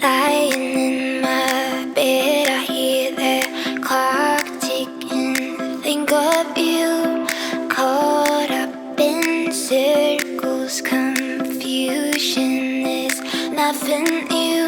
Lying in my bed, I hear the clock ticking. Think of you caught up in circles. Confusion is nothing. new.